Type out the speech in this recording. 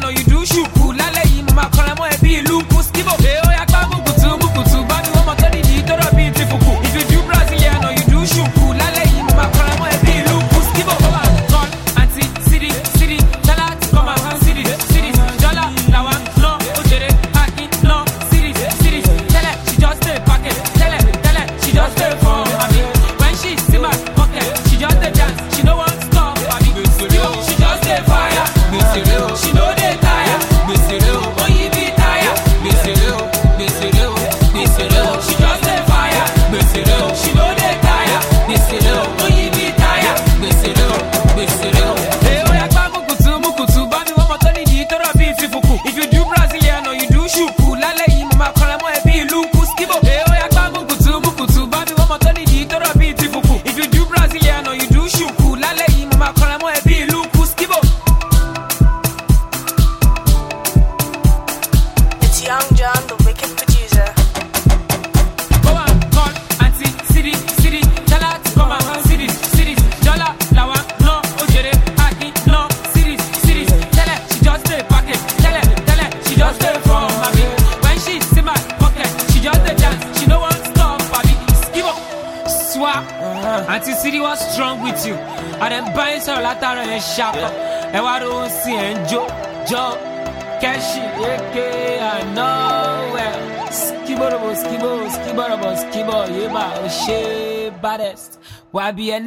know you do shoot. City was strong with you. And then buying sọ̀rọ̀ látara yẹn ṣàpọ̀. Ẹ wá ló ń sin ẹ̀ ń jó jó. Kẹ́ṣì èké àná wẹ̀. Skiborobo skibo skiborobo skibo yéba ṣe baddest. Á bí ẹ